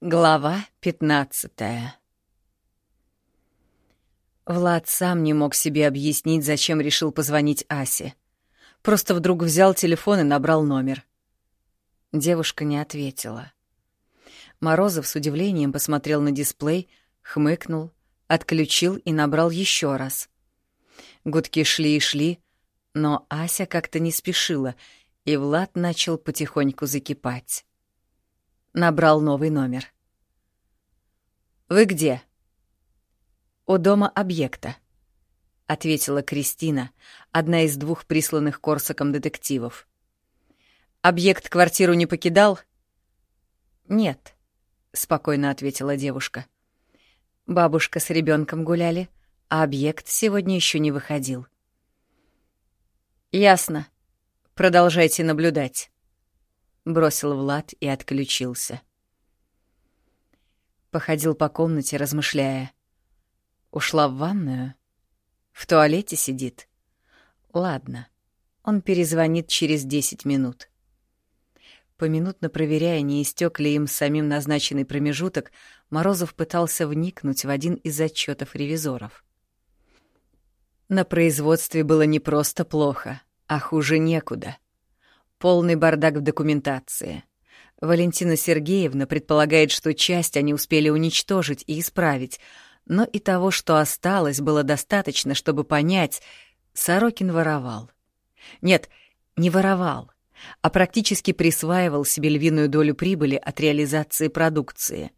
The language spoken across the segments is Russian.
Глава пятнадцатая Влад сам не мог себе объяснить, зачем решил позвонить Асе. Просто вдруг взял телефон и набрал номер. Девушка не ответила. Морозов с удивлением посмотрел на дисплей, хмыкнул, отключил и набрал еще раз. Гудки шли и шли, но Ася как-то не спешила, и Влад начал потихоньку закипать. Набрал новый номер. «Вы где?» «У дома объекта», — ответила Кристина, одна из двух присланных Корсаком детективов. «Объект квартиру не покидал?» «Нет», — спокойно ответила девушка. «Бабушка с ребенком гуляли, а объект сегодня еще не выходил». «Ясно. Продолжайте наблюдать», — бросил Влад и отключился. Походил по комнате, размышляя. Ушла в ванную? В туалете сидит? Ладно, он перезвонит через десять минут. Поминутно проверяя, не истек ли им самим назначенный промежуток, Морозов пытался вникнуть в один из отчетов ревизоров. На производстве было не просто плохо, а хуже некуда. Полный бардак в документации. Валентина Сергеевна предполагает, что часть они успели уничтожить и исправить, но и того, что осталось, было достаточно, чтобы понять, Сорокин воровал. Нет, не воровал, а практически присваивал себе львиную долю прибыли от реализации продукции.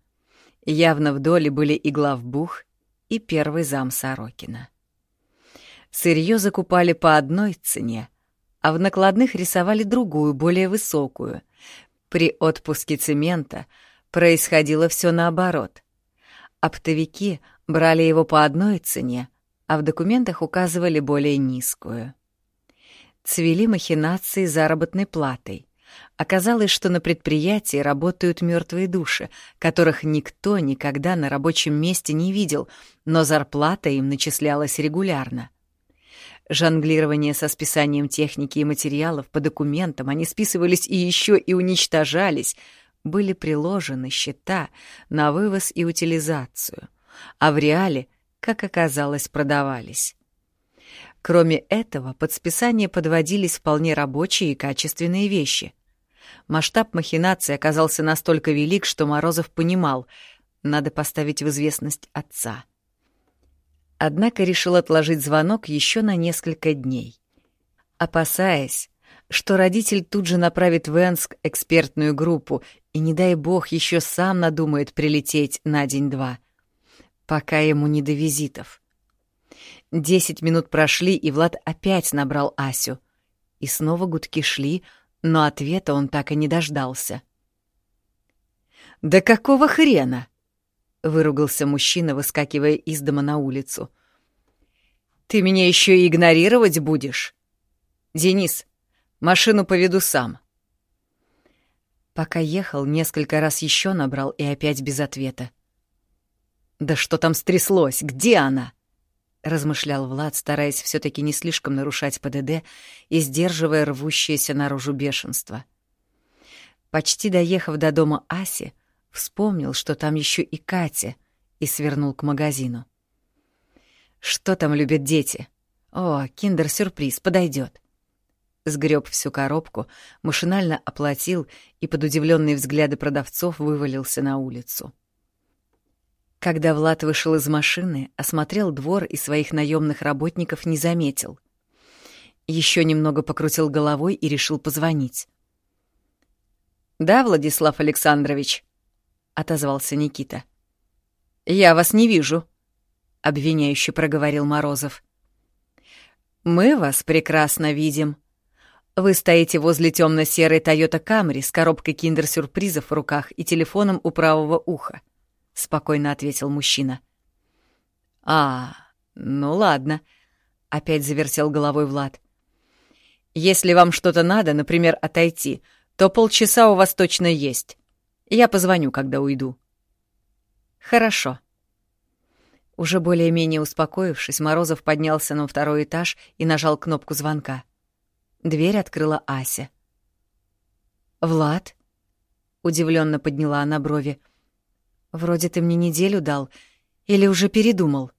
Явно в доле были и главбух, и первый зам Сорокина. Сырье закупали по одной цене, а в накладных рисовали другую, более высокую. При отпуске цемента происходило все наоборот. Оптовики брали его по одной цене, а в документах указывали более низкую. Цвели махинации заработной платой. Оказалось, что на предприятии работают мертвые души, которых никто никогда на рабочем месте не видел, но зарплата им начислялась регулярно. Жонглирование со списанием техники и материалов по документам, они списывались и еще и уничтожались, были приложены счета на вывоз и утилизацию, а в реале, как оказалось, продавались. Кроме этого, под списание подводились вполне рабочие и качественные вещи. Масштаб махинации оказался настолько велик, что Морозов понимал, надо поставить в известность отца — однако решил отложить звонок еще на несколько дней. Опасаясь, что родитель тут же направит в Энск экспертную группу и, не дай бог, еще сам надумает прилететь на день-два, пока ему не до визитов. Десять минут прошли, и Влад опять набрал Асю. И снова гудки шли, но ответа он так и не дождался. «Да какого хрена?» — выругался мужчина, выскакивая из дома на улицу. «Ты меня еще и игнорировать будешь? Денис, машину поведу сам». Пока ехал, несколько раз еще набрал и опять без ответа. «Да что там стряслось? Где она?» — размышлял Влад, стараясь все таки не слишком нарушать ПДД и сдерживая рвущееся наружу бешенство. Почти доехав до дома Аси, Вспомнил, что там еще и Катя, и свернул к магазину. Что там любят дети? О, киндер-сюрприз, подойдет. Сгреб всю коробку, машинально оплатил и под удивленные взгляды продавцов вывалился на улицу. Когда Влад вышел из машины, осмотрел двор и своих наемных работников не заметил. Еще немного покрутил головой и решил позвонить. «Да, Владислав Александрович?» — отозвался Никита. «Я вас не вижу», — обвиняюще проговорил Морозов. «Мы вас прекрасно видим. Вы стоите возле темно-серой Тойота Камри с коробкой киндер-сюрпризов в руках и телефоном у правого уха», — спокойно ответил мужчина. «А, ну ладно», — опять завертел головой Влад. «Если вам что-то надо, например, отойти, то полчаса у вас точно есть. Я позвоню, когда уйду». «Хорошо». Уже более-менее успокоившись, Морозов поднялся на второй этаж и нажал кнопку звонка. Дверь открыла Ася. «Влад?» — удивленно подняла она брови. Вроде ты мне неделю дал. Или уже передумал?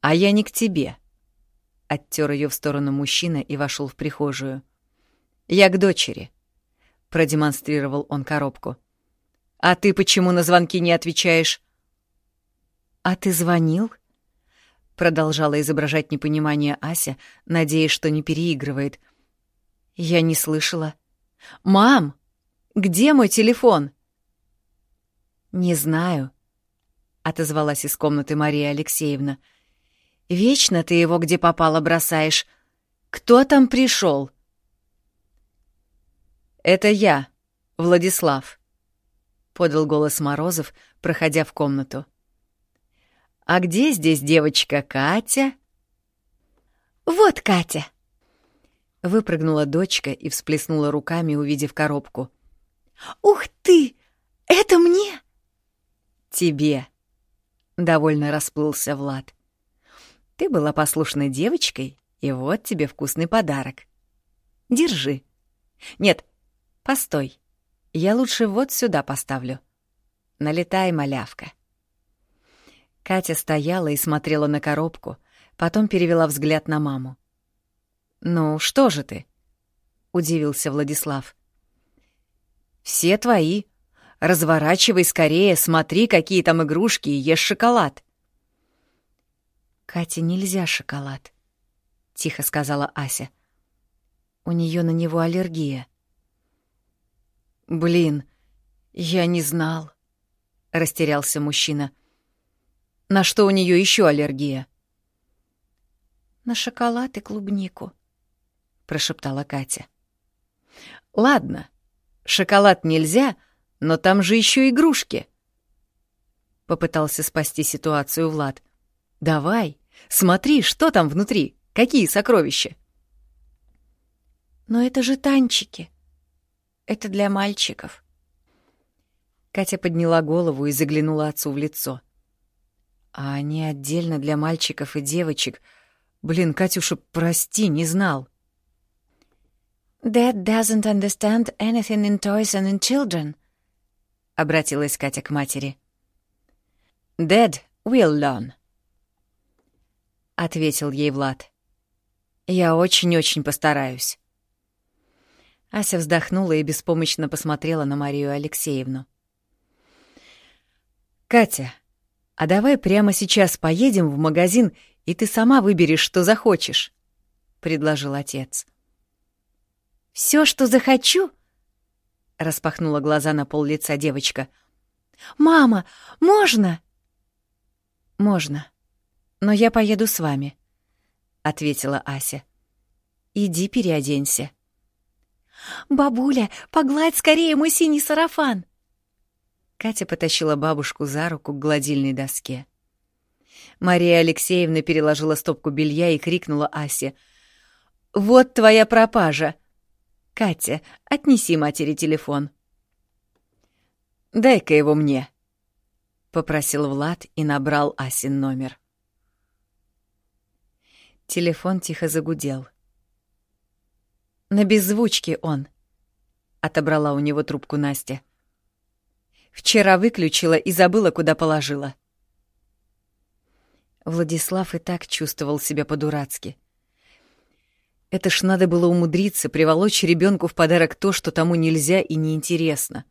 А я не к тебе. Оттер ее в сторону мужчина и вошел в прихожую. Я к дочери. Продемонстрировал он коробку. А ты почему на звонки не отвечаешь? А ты звонил? Продолжала изображать непонимание Ася, надеясь, что не переигрывает. Я не слышала. «Мам, где мой телефон?» «Не знаю», — отозвалась из комнаты Мария Алексеевна. «Вечно ты его где попало бросаешь. Кто там пришел? «Это я, Владислав», — подал голос Морозов, проходя в комнату. «А где здесь девочка Катя?» «Вот Катя», — выпрыгнула дочка и всплеснула руками, увидев коробку. «Ух ты! Это мне?» тебе», — довольно расплылся Влад. «Ты была послушной девочкой, и вот тебе вкусный подарок. Держи. Нет, постой, я лучше вот сюда поставлю. Налетай, малявка». Катя стояла и смотрела на коробку, потом перевела взгляд на маму. «Ну, что же ты?» — удивился Владислав. «Все твои», Разворачивай скорее, смотри, какие там игрушки, и ешь шоколад. Кате нельзя шоколад, тихо сказала Ася. У нее на него аллергия. Блин, я не знал, растерялся мужчина. На что у нее еще аллергия? На шоколад и клубнику, прошептала Катя. Ладно, шоколад нельзя, но там же еще игрушки. Попытался спасти ситуацию Влад. Давай, смотри, что там внутри, какие сокровища. Но это же танчики. Это для мальчиков. Катя подняла голову и заглянула отцу в лицо. А они отдельно для мальчиков и девочек. Блин, Катюша, прости, не знал. Dad doesn't understand anything in toys and in children —— обратилась Катя к матери. «Dad will learn», — ответил ей Влад. «Я очень-очень постараюсь». Ася вздохнула и беспомощно посмотрела на Марию Алексеевну. «Катя, а давай прямо сейчас поедем в магазин, и ты сама выберешь, что захочешь», — предложил отец. «Всё, что захочу?» — распахнула глаза на пол лица девочка. «Мама, можно?» «Можно. Но я поеду с вами», — ответила Ася. «Иди переоденься». «Бабуля, погладь скорее мой синий сарафан!» Катя потащила бабушку за руку к гладильной доске. Мария Алексеевна переложила стопку белья и крикнула Асе. «Вот твоя пропажа!» «Катя, отнеси матери телефон». «Дай-ка его мне», — попросил Влад и набрал Асин номер. Телефон тихо загудел. «На беззвучке он», — отобрала у него трубку Настя. «Вчера выключила и забыла, куда положила». Владислав и так чувствовал себя по-дурацки. Это ж надо было умудриться приволочь ребенку в подарок то, что тому нельзя и неинтересно.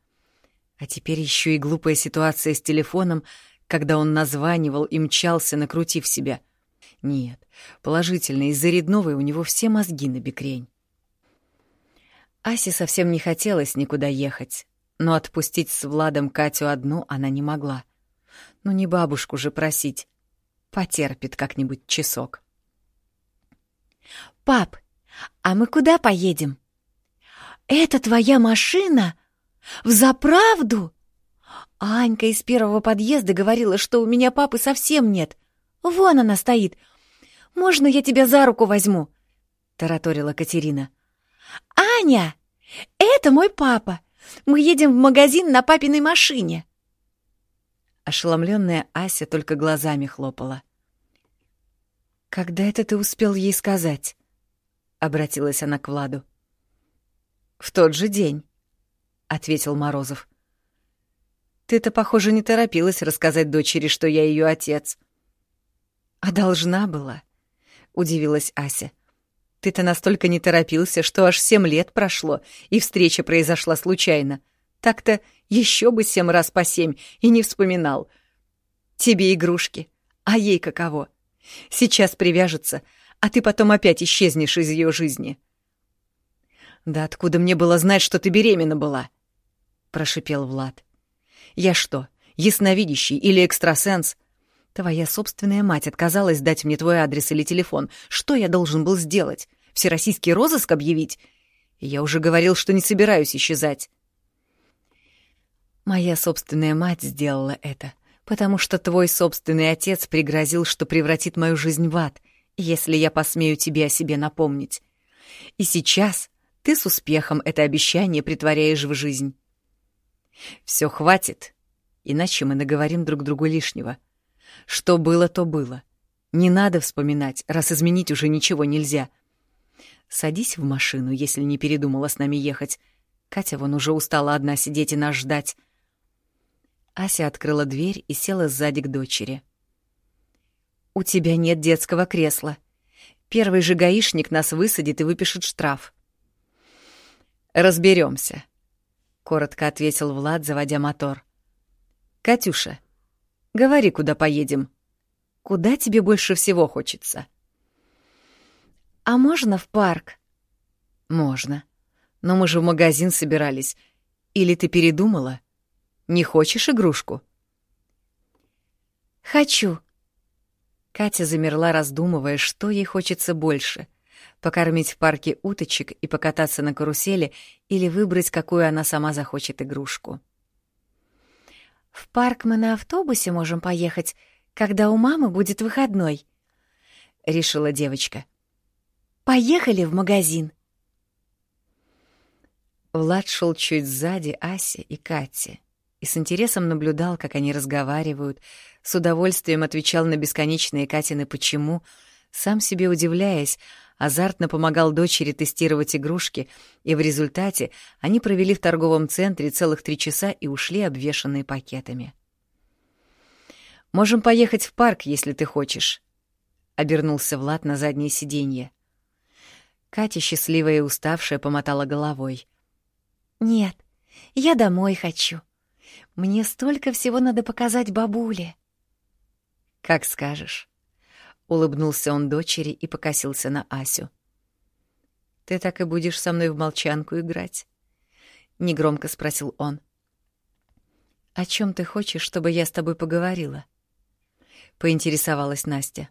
А теперь еще и глупая ситуация с телефоном, когда он названивал и мчался, накрутив себя. Нет, положительно, из-за Редновой у него все мозги на бекрень. Асе совсем не хотелось никуда ехать, но отпустить с Владом Катю одну она не могла. Ну не бабушку же просить. Потерпит как-нибудь часок. «Пап, «А мы куда поедем?» «Это твоя машина? Взаправду?» Анька из первого подъезда говорила, что у меня папы совсем нет. Вон она стоит. «Можно я тебя за руку возьму?» — тараторила Катерина. «Аня, это мой папа. Мы едем в магазин на папиной машине». Ошеломленная Ася только глазами хлопала. «Когда это ты успел ей сказать?» — обратилась она к Владу. «В тот же день», — ответил Морозов. Ты-то, похоже, не торопилась рассказать дочери, что я ее отец. А должна была, удивилась Ася. Ты-то настолько не торопился, что аж семь лет прошло, и встреча произошла случайно. Так-то еще бы семь раз по семь и не вспоминал. Тебе игрушки, а ей каково? Сейчас привяжется, а ты потом опять исчезнешь из ее жизни. Да откуда мне было знать, что ты беременна была? прошипел Влад. Я что, ясновидящий или экстрасенс? Твоя собственная мать отказалась дать мне твой адрес или телефон. Что я должен был сделать? Всероссийский розыск объявить? Я уже говорил, что не собираюсь исчезать. Моя собственная мать сделала это, потому что твой собственный отец пригрозил, что превратит мою жизнь в ад, если я посмею тебе о себе напомнить. И сейчас ты с успехом это обещание притворяешь в жизнь. Все хватит, иначе мы наговорим друг другу лишнего. Что было, то было. Не надо вспоминать, раз изменить уже ничего нельзя. Садись в машину, если не передумала с нами ехать. Катя вон уже устала одна сидеть и нас ждать. Ася открыла дверь и села сзади к дочери. «У тебя нет детского кресла. Первый же гаишник нас высадит и выпишет штраф». Разберемся, коротко ответил Влад, заводя мотор. Катюша, говори, куда поедем. Куда тебе больше всего хочется? А можно в парк? Можно. Но мы же в магазин собирались. Или ты передумала? Не хочешь игрушку? Хочу. Катя замерла, раздумывая, что ей хочется больше покормить в парке уточек и покататься на карусели или выбрать, какую она сама захочет игрушку. «В парк мы на автобусе можем поехать, когда у мамы будет выходной», — решила девочка. «Поехали в магазин». Влад шел чуть сзади Аси и Кати и с интересом наблюдал, как они разговаривают, с удовольствием отвечал на бесконечные Катины «почему», сам себе удивляясь, азартно помогал дочери тестировать игрушки, и в результате они провели в торговом центре целых три часа и ушли обвешанные пакетами. «Можем поехать в парк, если ты хочешь», — обернулся Влад на заднее сиденье. Катя, счастливая и уставшая, помотала головой. «Нет, я домой хочу. Мне столько всего надо показать бабуле». «Как скажешь». Улыбнулся он дочери и покосился на Асю. «Ты так и будешь со мной в молчанку играть?» — негромко спросил он. «О чем ты хочешь, чтобы я с тобой поговорила?» — поинтересовалась Настя.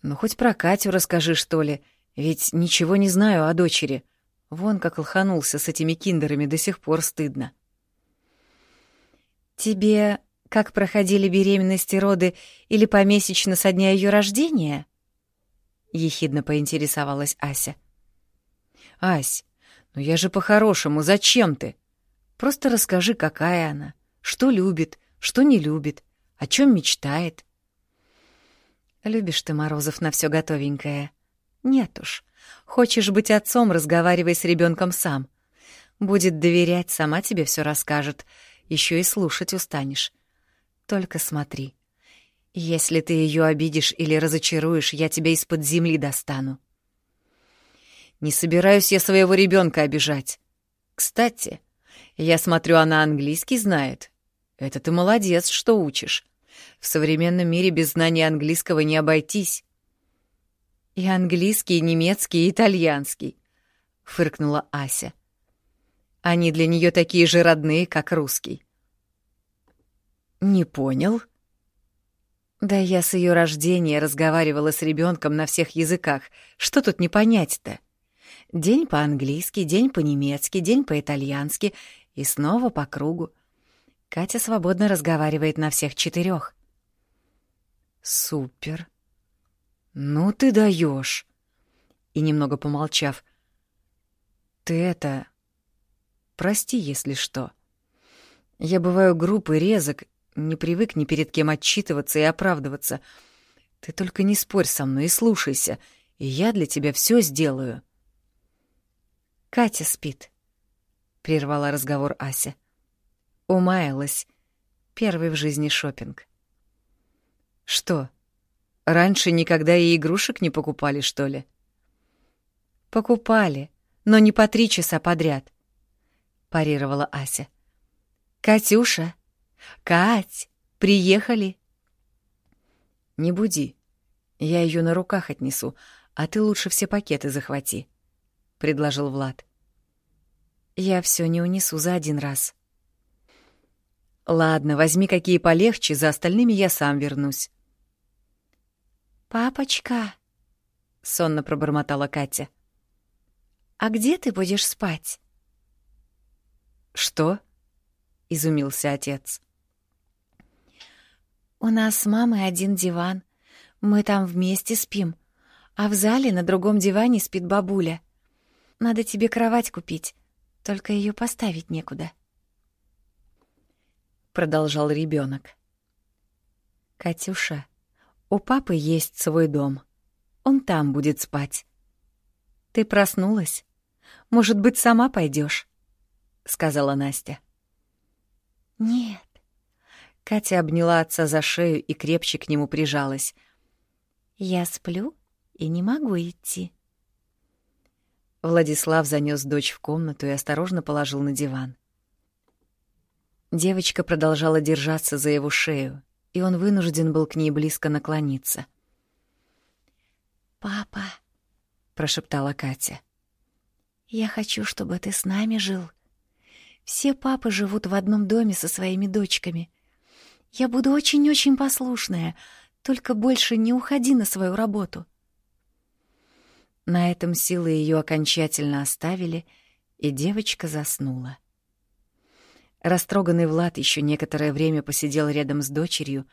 «Ну, хоть про Катю расскажи, что ли, ведь ничего не знаю о дочери. Вон как лоханулся с этими киндерами, до сих пор стыдно». «Тебе как проходили беременности роды или помесячно со дня ее рождения? Ехидно поинтересовалась Ася. Ась, ну я же по-хорошему, зачем ты? Просто расскажи, какая она, что любит, что не любит, о чем мечтает. Любишь ты, Морозов, на все готовенькое. Нет уж. Хочешь быть отцом, разговаривай с ребенком сам. Будет доверять, сама тебе все расскажет. Еще и слушать устанешь. Только смотри. Если ты ее обидишь или разочаруешь, я тебя из-под земли достану. Не собираюсь я своего ребенка обижать. Кстати, я смотрю, она английский знает. Это ты молодец, что учишь. В современном мире без знания английского не обойтись. И английский, и немецкий, и итальянский, — фыркнула Ася. Они для нее такие же родные, как русский. «Не понял?» «Да я с ее рождения разговаривала с ребенком на всех языках. Что тут не понять-то? День по-английски, день по-немецки, день по-итальянски и снова по кругу. Катя свободно разговаривает на всех четырех. «Супер! Ну ты даешь!» И немного помолчав, «Ты это... Прости, если что. Я бываю груб и резок, не привык ни перед кем отчитываться и оправдываться. Ты только не спорь со мной и слушайся, и я для тебя все сделаю. Катя спит, — прервала разговор Ася. Умаялась. Первый в жизни шопинг. Что, раньше никогда и игрушек не покупали, что ли? Покупали, но не по три часа подряд, парировала Ася. Катюша, Кать, приехали. Не буди. Я ее на руках отнесу, а ты лучше все пакеты захвати, предложил Влад. Я все не унесу за один раз. Ладно, возьми какие полегче, за остальными я сам вернусь. Папочка, сонно пробормотала Катя. А где ты будешь спать? Что? изумился отец. У нас с мамой один диван. Мы там вместе спим, а в зале на другом диване спит бабуля. Надо тебе кровать купить, только ее поставить некуда. Продолжал ребенок. Катюша, у папы есть свой дом. Он там будет спать. Ты проснулась? Может быть, сама пойдешь? сказала Настя. Нет. Катя обняла отца за шею и крепче к нему прижалась. Я сплю и не могу идти. Владислав занес дочь в комнату и осторожно положил на диван. Девочка продолжала держаться за его шею, и он вынужден был к ней близко наклониться. «Папа», — прошептала Катя, — «я хочу, чтобы ты с нами жил. Все папы живут в одном доме со своими дочками. Я буду очень-очень послушная, только больше не уходи на свою работу». На этом силы ее окончательно оставили, и девочка заснула. Растроганный Влад еще некоторое время посидел рядом с дочерью,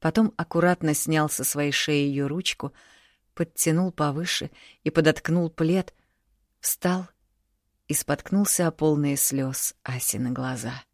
потом аккуратно снял со своей шеи ее ручку, подтянул повыше и подоткнул плед, встал и споткнулся о полные слез Асины глаза. —